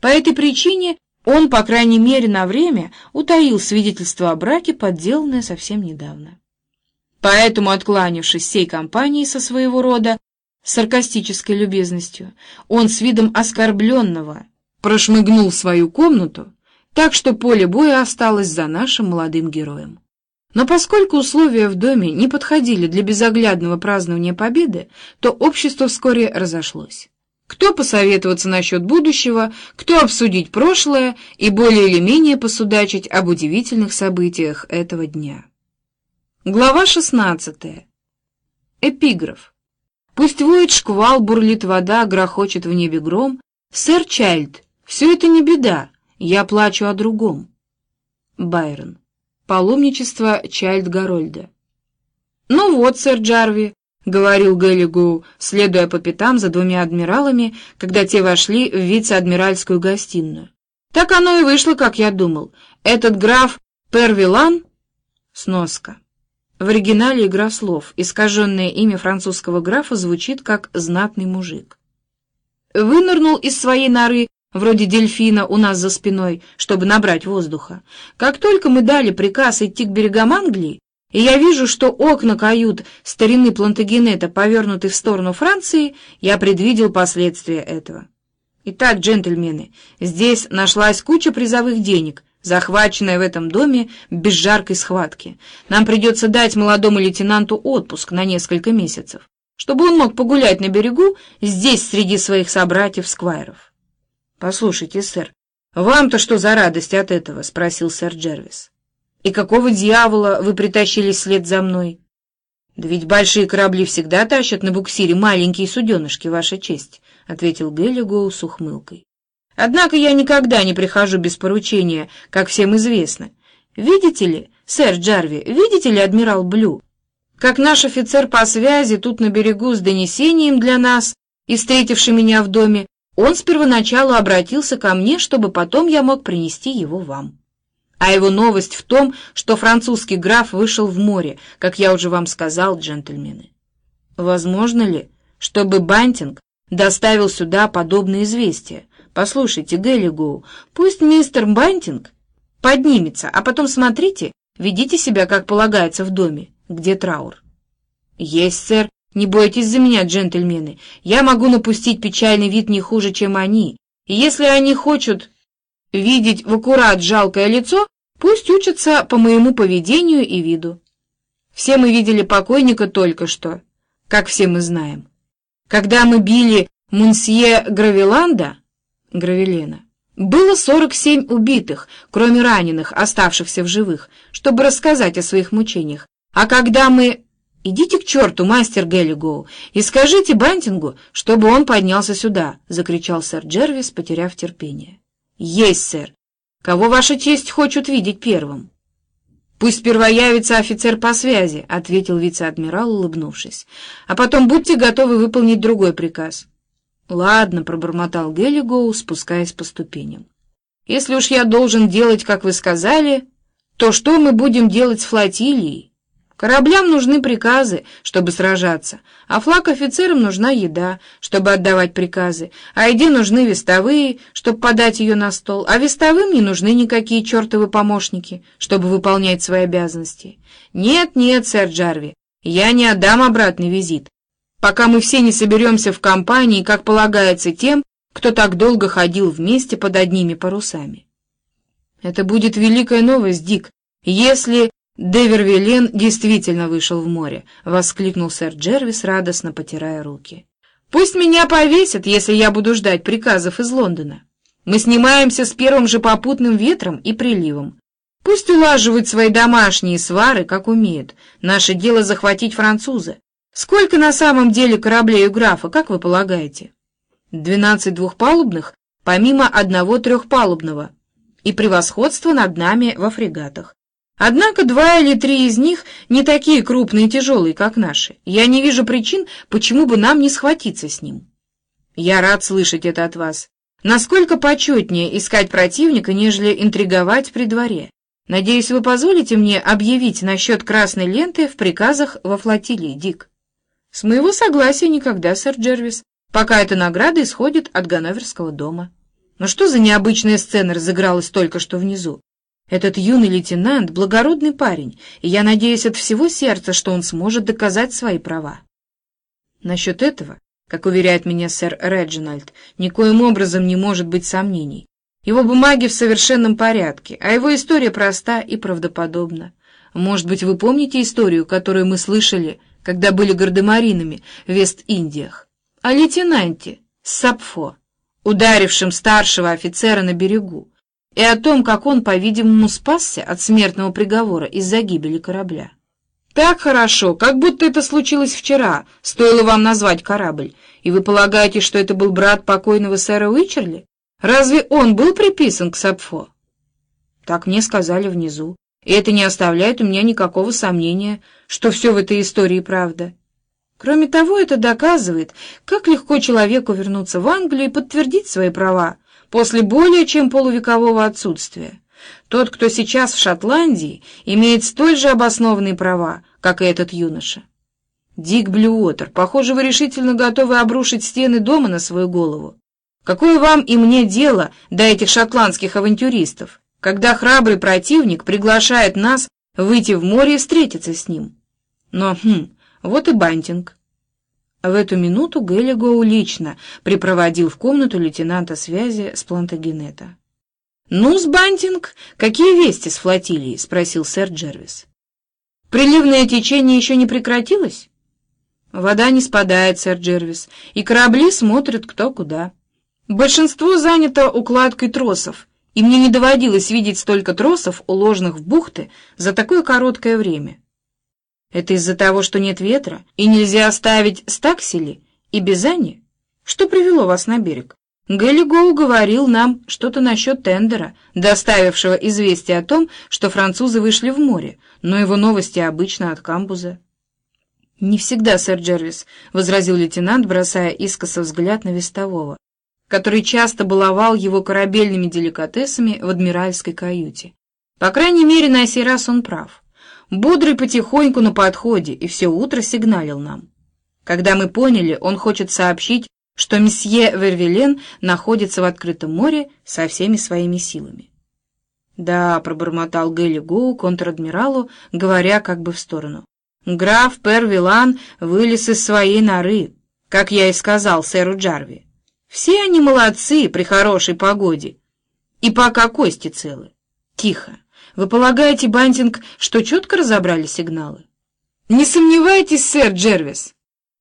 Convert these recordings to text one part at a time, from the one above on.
По этой причине он, по крайней мере, на время утаил свидетельство о браке, подделанное совсем недавно. Поэтому, откланившись всей компании со своего рода саркастической любезностью, он с видом оскорбленного прошмыгнул свою комнату, так что поле боя осталось за нашим молодым героем. Но поскольку условия в доме не подходили для безоглядного празднования победы, то общество вскоре разошлось. Кто посоветоваться насчет будущего, кто обсудить прошлое и более или менее посудачить об удивительных событиях этого дня. Глава 16. Эпиграф. Пусть воет шквал, бурлит вода, грохочет в небе гром. Сэр Чайльд, все это не беда, я плачу о другом. Байрон. Паломничество Чайльд Гарольда. Ну вот, сэр Джарви, — говорил Гэллигоу, следуя по пятам за двумя адмиралами, когда те вошли в вице-адмиральскую гостиную. «Так оно и вышло, как я думал. Этот граф Первилан...» Сноска. В оригинале игра слов, искаженное имя французского графа звучит как «знатный мужик». Вынырнул из своей норы, вроде дельфина у нас за спиной, чтобы набрать воздуха. Как только мы дали приказ идти к берегам Англии, и я вижу, что окна кают старины Плантагенета повернуты в сторону Франции, я предвидел последствия этого. Итак, джентльмены, здесь нашлась куча призовых денег, захваченная в этом доме без жаркой схватки. Нам придется дать молодому лейтенанту отпуск на несколько месяцев, чтобы он мог погулять на берегу здесь среди своих собратьев-сквайров. «Послушайте, сэр, вам-то что за радость от этого?» — спросил сэр Джервис. И какого дьявола вы притащили след за мной? Да ведь большие корабли всегда тащат на буксире маленькие суденышки, ваша честь, — ответил Геллигоу с ухмылкой. Однако я никогда не прихожу без поручения, как всем известно. Видите ли, сэр Джарви, видите ли, адмирал Блю, как наш офицер по связи тут на берегу с донесением для нас и встретивший меня в доме, он с первоначалу обратился ко мне, чтобы потом я мог принести его вам. А его новость в том, что французский граф вышел в море, как я уже вам сказал, джентльмены. Возможно ли, чтобы Бантинг доставил сюда подобное известие? Послушайте, Геллигоу, пусть мистер Бантинг поднимется, а потом смотрите, ведите себя, как полагается, в доме, где траур. Есть, сэр, не бойтесь за меня, джентльмены. Я могу напустить печальный вид не хуже, чем они. И если они хотят видеть в аккурат жалкое лицо, пусть учатся по моему поведению и виду. Все мы видели покойника только что, как все мы знаем. Когда мы били Мунсье Гравеланда, Гравелена, было 47 убитых, кроме раненых, оставшихся в живых, чтобы рассказать о своих мучениях. А когда мы... «Идите к черту, мастер Геллигоу, и скажите Бантингу, чтобы он поднялся сюда!» — закричал сэр Джервис, потеряв терпение. «Есть, сэр. Кого ваша честь хочет видеть первым?» «Пусть сперва явится офицер по связи», — ответил вице-адмирал, улыбнувшись. «А потом будьте готовы выполнить другой приказ». «Ладно», — пробормотал Геллигоу, спускаясь по ступеням. «Если уж я должен делать, как вы сказали, то что мы будем делать с флотилией?» Кораблям нужны приказы, чтобы сражаться, а флаг офицерам нужна еда, чтобы отдавать приказы, а еде нужны вестовые, чтобы подать ее на стол, а вестовым не нужны никакие чертовы помощники, чтобы выполнять свои обязанности. Нет, нет, сэр Джарви, я не отдам обратный визит, пока мы все не соберемся в компании, как полагается тем, кто так долго ходил вместе под одними парусами. Это будет великая новость, Дик, если Девервилен действительно вышел в море, — воскликнул сэр Джервис, радостно потирая руки. Пусть меня повесят, если я буду ждать приказов из Лондона. Мы снимаемся с первым же попутным ветром и приливом. Пусть улаживают свои домашние свары, как умеют. Наше дело захватить француза. Сколько на самом деле кораблей у графа, как вы полагаете? Двенадцать двухпалубных, помимо одного трехпалубного, и превосходство над нами во фрегатах. Однако два или три из них не такие крупные и тяжелые, как наши. Я не вижу причин, почему бы нам не схватиться с ним. Я рад слышать это от вас. Насколько почетнее искать противника, нежели интриговать при дворе. Надеюсь, вы позволите мне объявить насчет красной ленты в приказах во флотилии, Дик. С моего согласия никогда, сэр Джервис, пока эта награда исходит от Ганноверского дома. Но что за необычная сцена разыгралась только что внизу? Этот юный лейтенант — благородный парень, и я надеюсь от всего сердца, что он сможет доказать свои права. Насчет этого, как уверяет меня сэр Реджинальд, никоим образом не может быть сомнений. Его бумаги в совершенном порядке, а его история проста и правдоподобна. Может быть, вы помните историю, которую мы слышали, когда были гардемаринами в Вест-Индиях? О лейтенанте Сапфо, ударившем старшего офицера на берегу, и о том, как он, по-видимому, спасся от смертного приговора из-за гибели корабля. Так хорошо, как будто это случилось вчера, стоило вам назвать корабль, и вы полагаете, что это был брат покойного сэра Уичерли? Разве он был приписан к Сапфо? Так мне сказали внизу, и это не оставляет у меня никакого сомнения, что все в этой истории правда. Кроме того, это доказывает, как легко человеку вернуться в Англию и подтвердить свои права после более чем полувекового отсутствия. Тот, кто сейчас в Шотландии, имеет столь же обоснованные права, как и этот юноша. Дик Блюотер, похоже, вы решительно готовы обрушить стены дома на свою голову. Какое вам и мне дело до этих шотландских авантюристов, когда храбрый противник приглашает нас выйти в море и встретиться с ним? Но, хм, вот и бантинг. В эту минуту Геллигоу лично припроводил в комнату лейтенанта связи с Плантагенета. «Ну, с Бантинг, какие вести с флотилией?» — спросил сэр Джервис. «Приливное течение еще не прекратилось?» «Вода не спадает, сэр Джервис, и корабли смотрят кто куда». Большинство занято укладкой тросов, и мне не доводилось видеть столько тросов, уложенных в бухты, за такое короткое время. Это из-за того, что нет ветра, и нельзя оставить стаксели и бизани? Что привело вас на берег? Гэллигоу говорил нам что-то насчет тендера, доставившего известие о том, что французы вышли в море, но его новости обычно от камбуза. «Не всегда, сэр Джервис», — возразил лейтенант, бросая искоса взгляд на вестового который часто баловал его корабельными деликатесами в адмиральской каюте. По крайней мере, на сей раз он прав. Бодрый потихоньку на подходе и все утро сигналил нам. Когда мы поняли, он хочет сообщить, что месье Вервилен находится в открытом море со всеми своими силами. «Да», — пробормотал Гелли Гоу контр-адмиралу, говоря как бы в сторону. «Граф Пер Вилан вылез из своей норы, как я и сказал сэру Джарви. Все они молодцы при хорошей погоде. И пока кости целы. Тихо. Вы полагаете, Бантинг, что четко разобрали сигналы? Не сомневайтесь, сэр Джервис.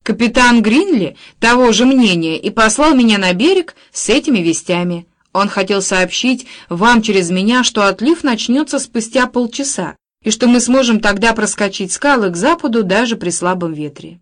Капитан Гринли того же мнения и послал меня на берег с этими вестями. Он хотел сообщить вам через меня, что отлив начнется спустя полчаса, и что мы сможем тогда проскочить скалы к западу даже при слабом ветре.